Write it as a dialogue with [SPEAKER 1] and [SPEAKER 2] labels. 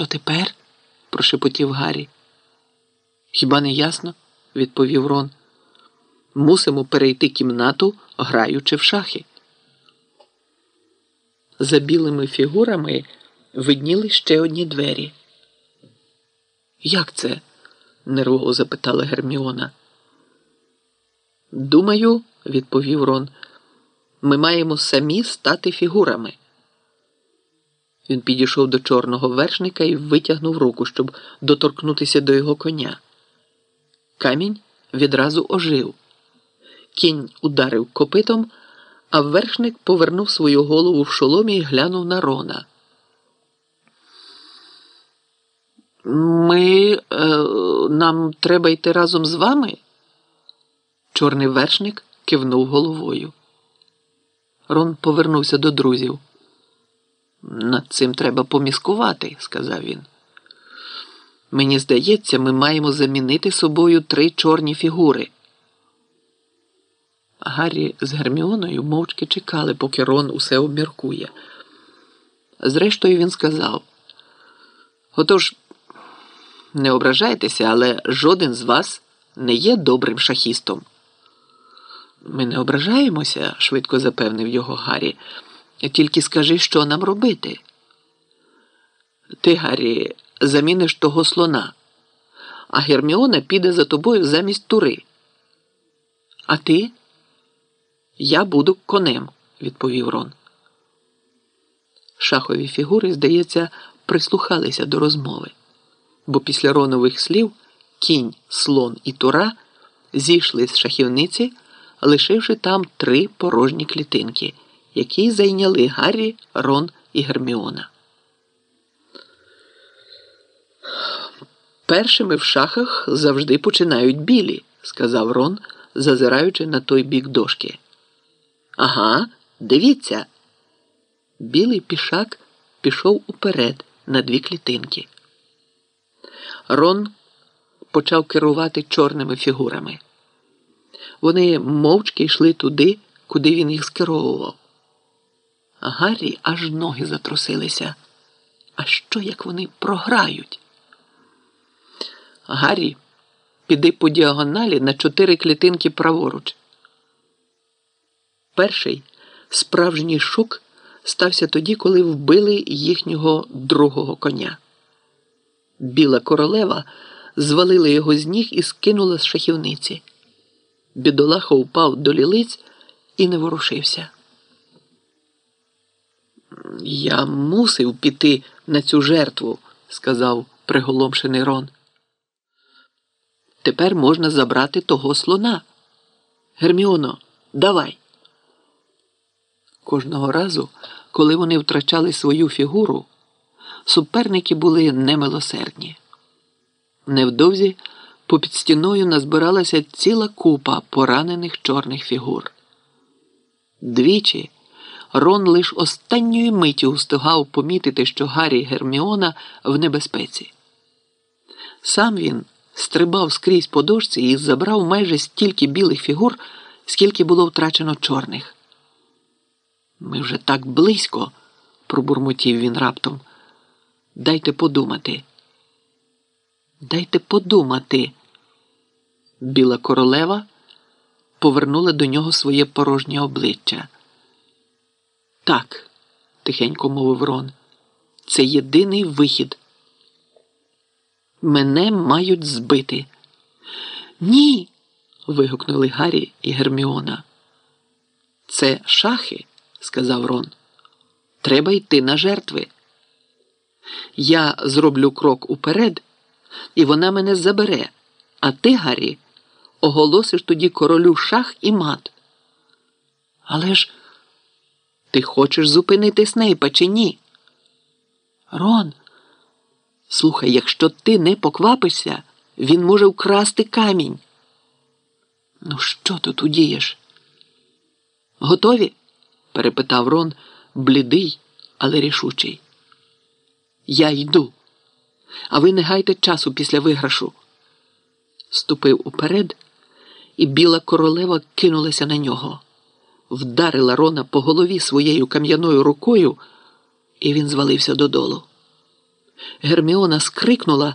[SPEAKER 1] що тепер? прошепотів Гаррі. Хіба не ясно? відповів Рон. Мусимо перейти кімнату, граючи в шахи. За білими фігурами видніли ще одні двері. Як це? нервово запитала Герміона. Думаю, відповів Рон, ми маємо самі стати фігурами. Він підійшов до чорного вершника і витягнув руку, щоб доторкнутися до його коня. Камінь відразу ожив. Кінь ударив копитом, а вершник повернув свою голову в шоломі і глянув на Рона. Ми е, нам треба йти разом з вами? Чорний вершник кивнув головою. Рон повернувся до друзів. Над цим треба поміскувати, сказав він. Мені здається, ми маємо замінити собою три чорні фігури. Гаррі з Герміоною мовчки чекали, поки Рон усе обміркує. Зрештою, він сказав: Отож, не ображайтеся, але жоден з вас не є добрим шахістом. Ми не ображаємося, швидко запевнив його Гаррі. Тільки скажи, що нам робити. Ти, Гаррі, заміниш того слона, а Герміона піде за тобою замість тури. А ти? Я буду конем, відповів Рон. Шахові фігури, здається, прислухалися до розмови, бо після Ронових слів кінь, слон і тура зійшли з шахівниці, лишивши там три порожні клітинки, які зайняли Гаррі, Рон і Герміона. Першими в шахах завжди починають білі, сказав Рон, зазираючи на той бік дошки. Ага, дивіться. Білий пішак пішов уперед на дві клітинки. Рон почав керувати чорними фігурами. Вони мовчки йшли туди, куди він їх скеровував. Гаррі аж ноги затрусилися. А що як вони програють? Гаррі, піди по діагоналі на чотири клітинки праворуч. Перший справжній шок стався тоді, коли вбили їхнього другого коня. Біла королева звалила його з ніг і скинула з шахівниці. Бідолаха упав до лілиць і не ворушився. Я мусив піти на цю жертву, сказав приголомшений Рон. Тепер можна забрати того слона. Герміоно, давай. Кожного разу, коли вони втрачали свою фігуру, суперники були немилосердні. Невдовзі попід стіною назбиралася ціла купа поранених чорних фігур. Двічі Рон лиш останньої миті устигав помітити, що Гаррі Герміона в небезпеці. Сам він стрибав скрізь по дошці і забрав майже стільки білих фігур, скільки було втрачено чорних. Ми вже так близько, пробурмотів він раптом. Дайте подумати. Дайте подумати. Біла королева повернула до нього своє порожнє обличчя. Так, тихенько мовив Рон, це єдиний вихід. Мене мають збити. Ні. вигукнули Гаррі і Герміона. Це шахи, сказав Рон. Треба йти на жертви. Я зроблю крок уперед, і вона мене забере, а ти, Гаррі, оголосиш тоді королю шах і мат. Але ж ти хочеш зупинити Снейпа чи ні? Рон, слухай, якщо ти не поквапишся, він може вкрасти камінь. Ну, що тут удієш? Готові? перепитав Рон, блідий, але рішучий. Я йду, а ви не гайте часу після виграшу. Ступив уперед, і біла королева кинулася на нього, вдарила Рона по голові своєю кам'яною рукою, і він звалився додолу. Герміона скрикнула